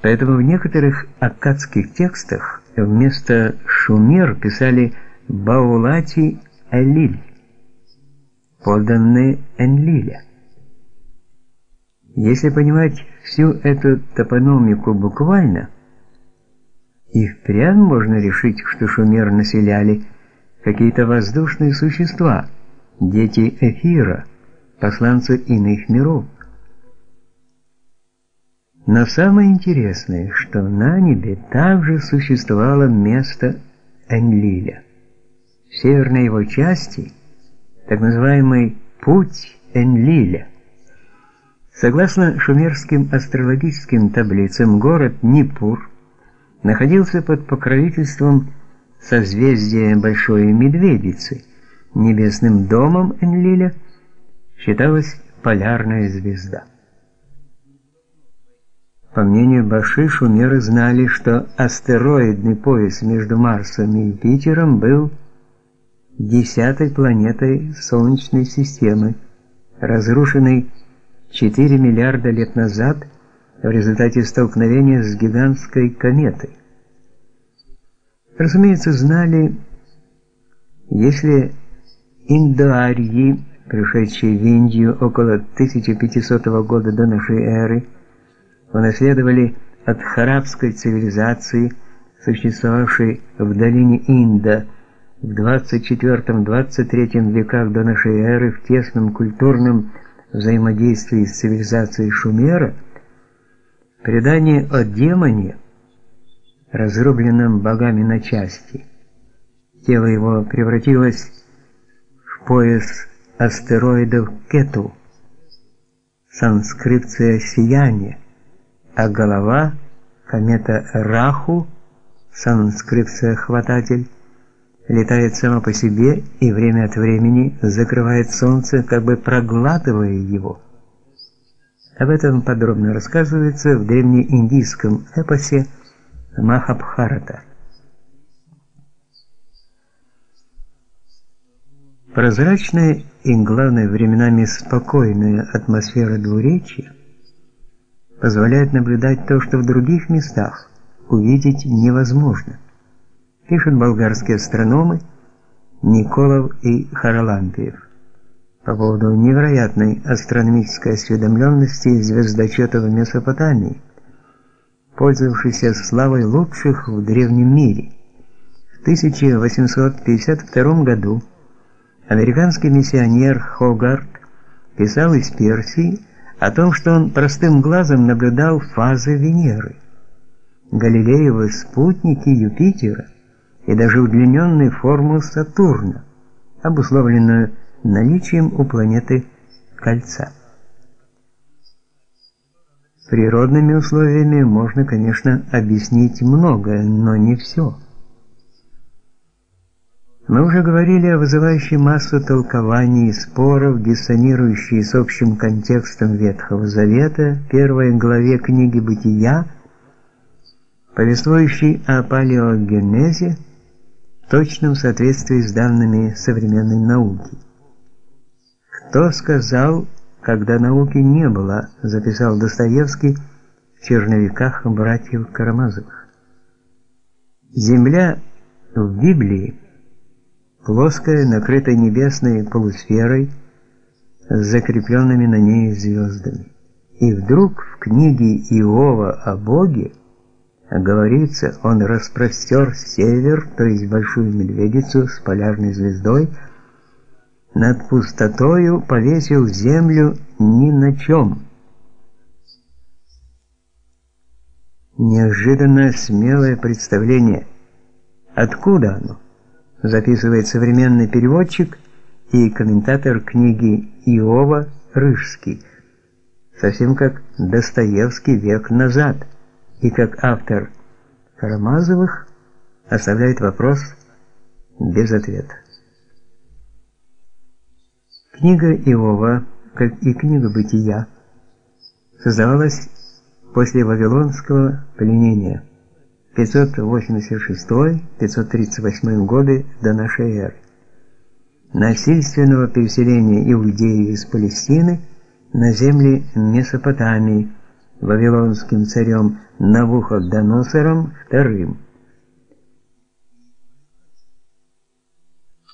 Поэтому в некоторых аккадских текстах вместо Шумер писали Баулати Элиль, подданные Энлиля. Если понимать всю эту топономику буквально, и впрямь можно решить, что Шумер населяли какие-то воздушные существа, дети эфира, посланцы иных миров. Но самое интересное, что на небе также существовало место Энлиля. В северной его части так называемый путь Энлиля. Согласно шумерским астрологическим таблицам, город Нипур находился под покровительством созвездия Большой Медведицы. Небесным домом Энлиля считалась полярная звезда. По мнению Баши, шумеры знали, что астероидный пояс между Марсом и Юпитером был десятой планетой Солнечной системы, разрушенной 4 миллиарда лет назад в результате столкновения с гигантской кометой. Разумеется, знали, если индоарии, пришедшие в Индию около 1500 года до нашей эры, унаследовали от харабской цивилизации, существовавшей в долине Инда в 24-23 веках до нашей эры в тесном культурном взаимодействии с цивилизацией Шумера, предание о демоне, разрубленном богами на части. Тело его превратилось в пояс астероидов Кету, санскрипция «сияние», а голова комета Раху, санскрипция «хвататель», летает сама по себе и время от времени закрывает солнце, как бы проглатывая его. Об этом подробно рассказывается в древнеиндийском эпосе Махабхарата. Прозрачная и, главное, временами спокойная атмосфера двуречья позволяет наблюдать то, что в других местах увидеть невозможно. Пишут болгарские астрономы Николов и Харалампиев по поводу невероятной астрономической осведомленности звездочета в Месопотамии, пользовавшейся славой лучших в древнем мире. В 1852 году американский миссионер Хогарт писал из Персии о том, что он простым глазом наблюдал фазы Венеры. Галилеевы спутники Юпитера и даже удлиненную форму Сатурна, обусловленную наличием у планеты кольца. Природными условиями можно, конечно, объяснить многое, но не все. Мы уже говорили о вызывающей массу толкований и споров, диссонирующей с общим контекстом Ветхого Завета, первой главе книги Бытия, повествующей о палеогенезе, в точном соответствии с данными современной науки. Кто сказал, когда науки не было, записал Достоевский в черновиках братьев Карамазовых. Земля в Библии плоская, накрытая небесной полусферой с закрепленными на ней звездами. И вдруг в книге Иова о Боге говорится, он распростер север, то есть большую медведицу с полярной звездой, над пустотою повесил землю ни на чем. Неожиданно смелое представление. Откуда оно? Записывает современный переводчик и комментатор книги Иова Рыжский, совсем как Достоевский век назад, и как автор Карамазовых оставляет вопрос без ответа. Книга Иова, как и книга Бытия, создавалась после Вавилонского пленения 586-538 годы до нашей эры. Насильственного переселения иудеев из Палестины на земли Месопотамии вавилонским царем Навуходоносором II.